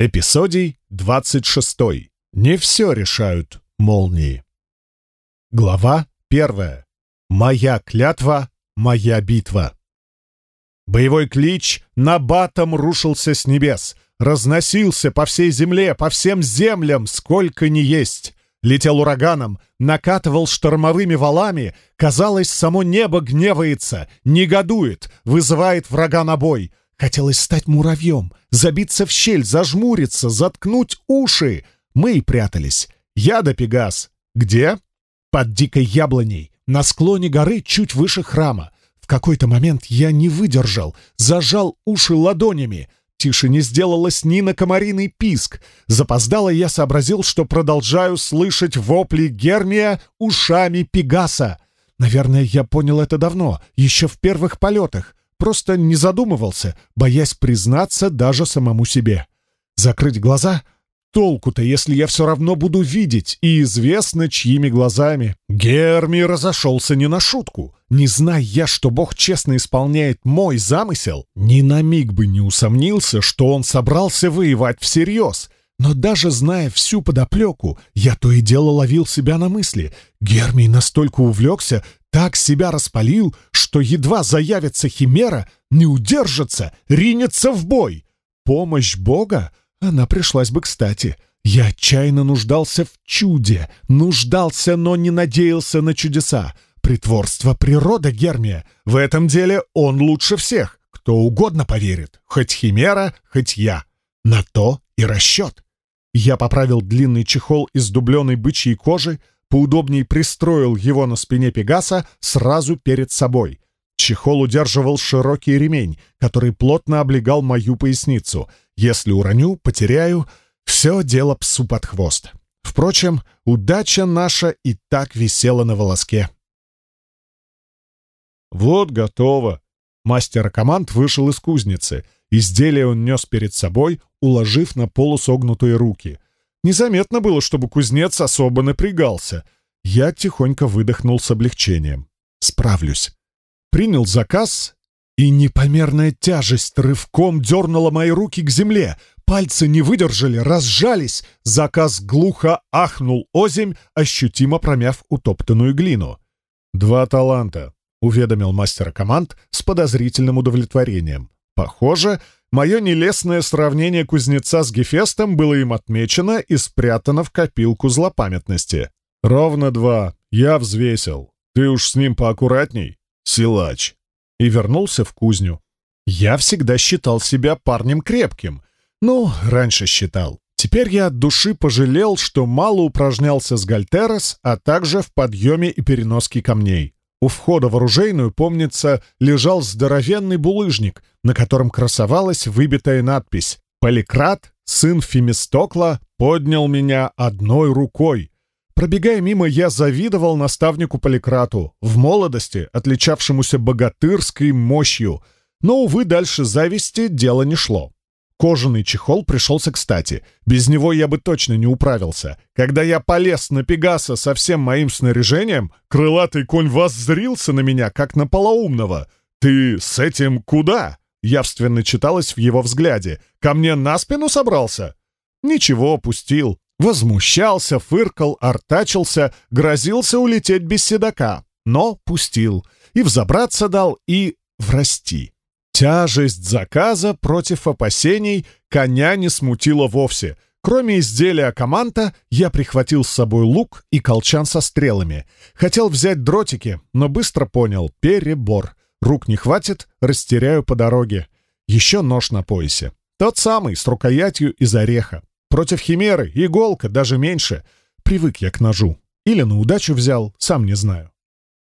Эпизодий 26. Не все решают молнии. Глава 1. Моя клятва, моя битва. Боевой клич на батом рушился с небес, разносился по всей земле, по всем землям, сколько ни есть. Летел ураганом, накатывал штормовыми валами, казалось, само небо гневается, негодует, вызывает врага на бой — Хотелось стать муравьем, забиться в щель, зажмуриться, заткнуть уши. Мы и прятались. Я да Пегас. Где? Под дикой яблоней, на склоне горы чуть выше храма. В какой-то момент я не выдержал, зажал уши ладонями. Тише не сделалось ни на комариный писк. Запоздало я сообразил, что продолжаю слышать вопли Гермия ушами Пегаса. Наверное, я понял это давно, еще в первых полетах просто не задумывался, боясь признаться даже самому себе. Закрыть глаза? Толку-то, если я все равно буду видеть, и известно, чьими глазами. Герми разошелся не на шутку. Не зная я, что Бог честно исполняет мой замысел, ни на миг бы не усомнился, что он собрался воевать всерьез. Но даже зная всю подоплеку, я то и дело ловил себя на мысли. Гермий настолько увлекся, так себя распалил, что едва заявится химера, не удержится, ринется в бой. Помощь Бога? Она пришлась бы кстати. Я отчаянно нуждался в чуде, нуждался, но не надеялся на чудеса. Притворство природы Гермия. В этом деле он лучше всех. Кто угодно поверит. Хоть химера, хоть я. На то и расчет. Я поправил длинный чехол из дубленой бычьей кожи, поудобней пристроил его на спине Пегаса сразу перед собой. Чехол удерживал широкий ремень, который плотно облегал мою поясницу. Если уроню, потеряю, все дело псу под хвост. Впрочем, удача наша и так висела на волоске. «Вот готово!» Мастер команд вышел из кузницы. Изделие он нес перед собой, уложив на полусогнутые руки. Незаметно было, чтобы кузнец особо напрягался. Я тихонько выдохнул с облегчением. Справлюсь. Принял заказ, и непомерная тяжесть рывком дернула мои руки к земле. Пальцы не выдержали, разжались. Заказ глухо ахнул озимь, ощутимо промяв утоптанную глину. «Два таланта», — уведомил мастер команд с подозрительным удовлетворением. «Похоже, Мое нелестное сравнение кузнеца с Гефестом было им отмечено и спрятано в копилку злопамятности. «Ровно два. Я взвесил. Ты уж с ним поаккуратней, силач». И вернулся в кузню. Я всегда считал себя парнем крепким. Ну, раньше считал. Теперь я от души пожалел, что мало упражнялся с Гальтерос, а также в подъеме и переноске камней. У входа в оружейную, помнится, лежал здоровенный булыжник, на котором красовалась выбитая надпись «Поликрат, сын Фемистокла, поднял меня одной рукой». Пробегая мимо, я завидовал наставнику Поликрату, в молодости отличавшемуся богатырской мощью, но, увы, дальше зависти дело не шло. Кожаный чехол пришелся кстати. Без него я бы точно не управился. Когда я полез на Пегаса со всем моим снаряжением, крылатый конь воззрился на меня, как на полоумного. «Ты с этим куда?» Явственно читалось в его взгляде. «Ко мне на спину собрался?» «Ничего, пустил». Возмущался, фыркал, артачился, грозился улететь без седока. Но пустил. И взобраться дал, и врасти. Тяжесть заказа против опасений коня не смутила вовсе. Кроме изделия команта, я прихватил с собой лук и колчан со стрелами. Хотел взять дротики, но быстро понял — перебор. Рук не хватит, растеряю по дороге. Еще нож на поясе. Тот самый, с рукоятью из ореха. Против химеры, иголка, даже меньше. Привык я к ножу. Или на удачу взял, сам не знаю.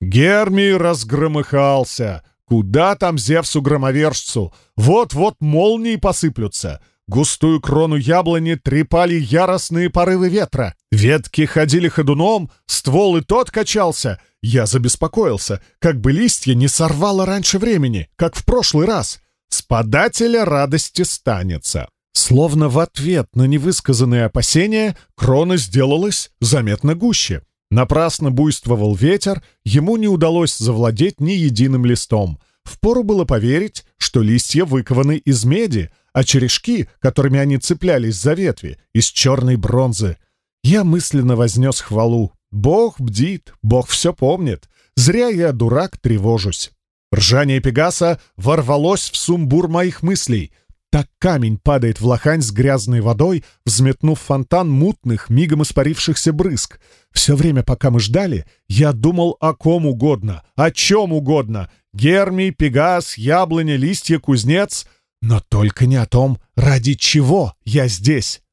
Герми разгромыхался — Куда там Зевсу-громовержцу? Вот-вот молнии посыплются. Густую крону яблони трепали яростные порывы ветра. Ветки ходили ходуном, ствол и тот качался. Я забеспокоился, как бы листья не сорвало раньше времени, как в прошлый раз. С подателя радости станется. Словно в ответ на невысказанные опасения, крона сделалась заметно гуще. Напрасно буйствовал ветер, ему не удалось завладеть ни единым листом. впору было поверить, что листья выкованы из меди, а черешки, которыми они цеплялись за ветви, из черной бронзы. Я мысленно вознес хвалу. Бог бдит, Бог все помнит. Зря я, дурак, тревожусь. Ржание Пегаса ворвалось в сумбур моих мыслей. Так камень падает в лохань с грязной водой, взметнув фонтан мутных, мигом испарившихся брызг. Все время, пока мы ждали, я думал о ком угодно, о чем угодно. Гермий, Пегас, яблоня, листья, кузнец. Но только не о том, ради чего я здесь.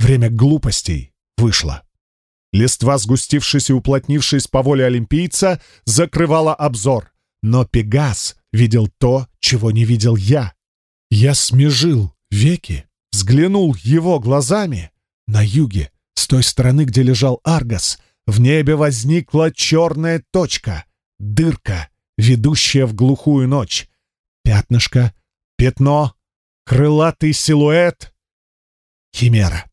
Время глупостей вышло. Листва, сгустившись и уплотнившись по воле олимпийца, закрывала обзор. Но Пегас видел то, чего не видел я. Я смежил веки, взглянул его глазами. На юге, с той стороны, где лежал Аргас, в небе возникла черная точка, дырка, ведущая в глухую ночь. Пятнышко, пятно, крылатый силуэт. Химера.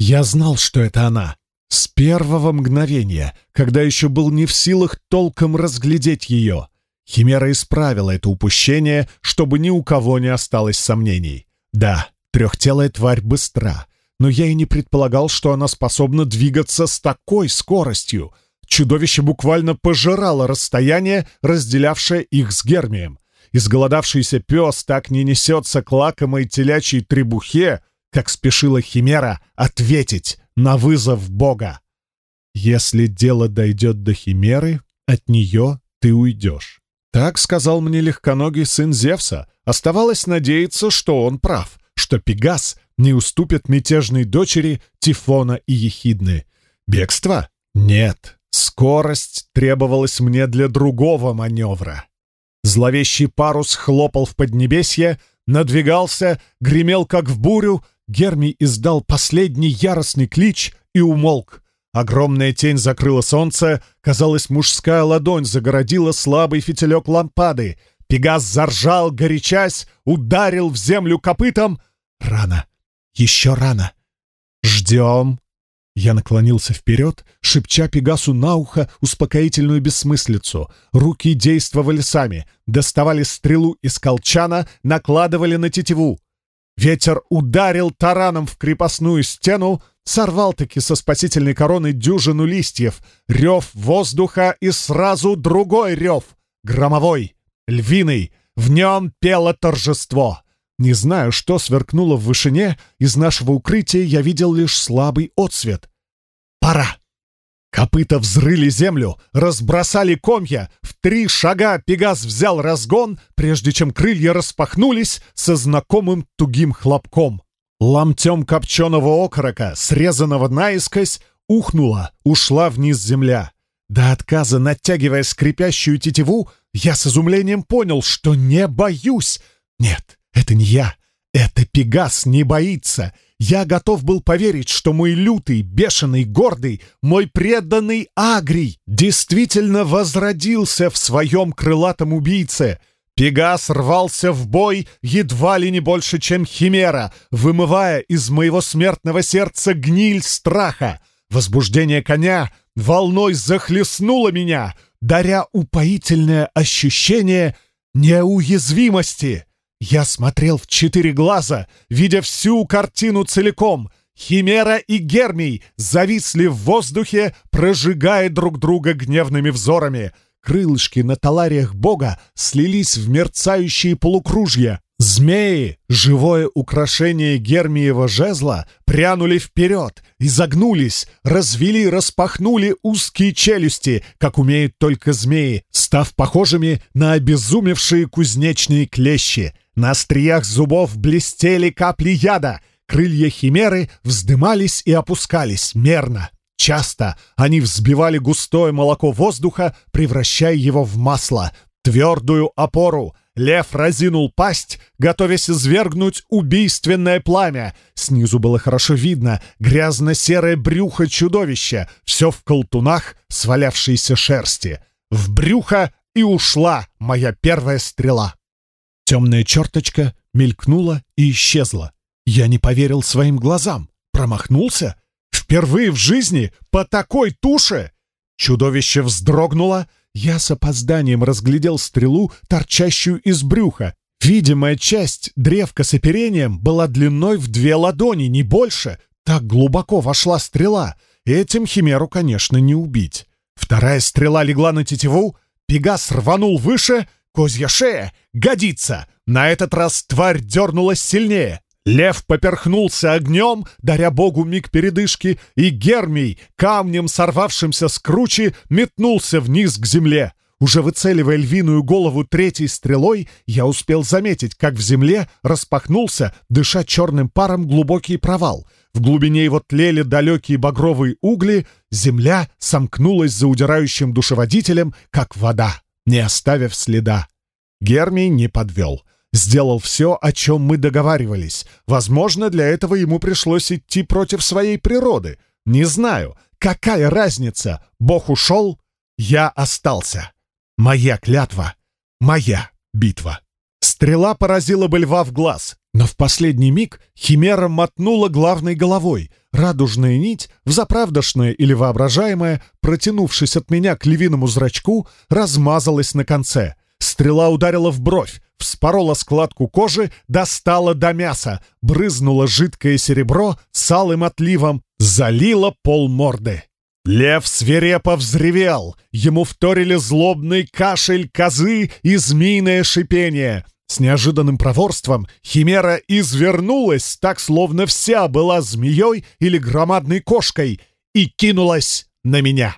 Я знал, что это она. С первого мгновения, когда еще был не в силах толком разглядеть ее. Химера исправила это упущение, чтобы ни у кого не осталось сомнений. Да, трехтелая тварь быстра, но я и не предполагал, что она способна двигаться с такой скоростью. Чудовище буквально пожирало расстояние, разделявшее их с Гермием. Изголодавшийся пес так не несется к лакомой телячьей требухе, как спешила Химера ответить на вызов Бога. «Если дело дойдет до Химеры, от нее ты уйдешь». Так сказал мне легконогий сын Зевса. Оставалось надеяться, что он прав, что Пегас не уступит мятежной дочери Тифона и Ехидны. Бегство? Нет. Скорость требовалась мне для другого маневра. Зловещий парус хлопал в поднебесье, надвигался, гремел как в бурю, Гермий издал последний яростный клич и умолк. Огромная тень закрыла солнце, казалось, мужская ладонь загородила слабый фитилек лампады. Пегас заржал, горячась, ударил в землю копытом. Рано, еще рано. Ждем. Я наклонился вперед, шепча Пегасу на ухо успокоительную бессмыслицу. Руки действовали сами, доставали стрелу из колчана, накладывали на тетиву. Ветер ударил тараном в крепостную стену, сорвал-таки со спасительной короны дюжину листьев, рев воздуха и сразу другой рев, громовой, львиный, в нем пело торжество. Не знаю, что сверкнуло в вышине, из нашего укрытия я видел лишь слабый отсвет. «Пора!» Копыта взрыли землю, разбросали комья. В три шага Пегас взял разгон, прежде чем крылья распахнулись со знакомым тугим хлопком. Ломтем копченого окорока, срезанного наискось, ухнула, ушла вниз земля. До отказа, натягивая скрипящую тетиву, я с изумлением понял, что не боюсь. Нет, это не я. Это Пегас не боится. Я готов был поверить, что мой лютый, бешеный, гордый, мой преданный Агрий действительно возродился в своем крылатом убийце. Пегас рвался в бой едва ли не больше, чем Химера, вымывая из моего смертного сердца гниль страха. Возбуждение коня волной захлестнуло меня, даря упоительное ощущение неуязвимости. Я смотрел в четыре глаза, видя всю картину целиком. Химера и Гермий зависли в воздухе, прожигая друг друга гневными взорами. Крылышки на талариях бога слились в мерцающие полукружья. Змеи, живое украшение Гермиева жезла, прянули вперед, изогнулись, развели, распахнули узкие челюсти, как умеют только змеи, став похожими на обезумевшие кузнечные клещи — на остриях зубов блестели капли яда, крылья химеры вздымались и опускались мерно. Часто они взбивали густое молоко воздуха, превращая его в масло, твердую опору. Лев разинул пасть, готовясь извергнуть убийственное пламя. Снизу было хорошо видно грязно-серое брюхо чудовища, все в колтунах свалявшейся шерсти. В брюхо и ушла моя первая стрела. Темная черточка мелькнула и исчезла. Я не поверил своим глазам. Промахнулся? Впервые в жизни по такой туше? Чудовище вздрогнуло. Я с опозданием разглядел стрелу, торчащую из брюха. Видимая часть древка с оперением была длиной в две ладони, не больше. Так глубоко вошла стрела. Этим химеру, конечно, не убить. Вторая стрела легла на тетиву, Пегас рванул выше, козья шея, годится. На этот раз тварь дернулась сильнее. Лев поперхнулся огнем, даря богу миг передышки, и Гермий, камнем сорвавшимся с кручи, метнулся вниз к земле. Уже выцеливая львиную голову третьей стрелой, я успел заметить, как в земле распахнулся, дыша черным паром, глубокий провал. В глубине его тлели далекие багровые угли, земля сомкнулась за удирающим душеводителем, как вода, не оставив следа. Гермий не подвел — сделал все, о чем мы договаривались. Возможно, для этого ему пришлось идти против своей природы. Не знаю. Какая разница? Бог ушел, я остался. Моя клятва, моя битва. Стрела поразила бы льва в глаз, но в последний миг химера мотнула главной головой. Радужная нить, взаправдошная или воображаемая, протянувшись от меня к львиному зрачку, размазалась на конце. Стрела ударила в бровь, вспорола складку кожи, достала до мяса, брызнуло жидкое серебро с алым отливом, залило пол морды. Лев свирепо взревел, ему вторили злобный кашель козы и змеиное шипение. С неожиданным проворством химера извернулась, так словно вся была змеей или громадной кошкой, и кинулась на меня.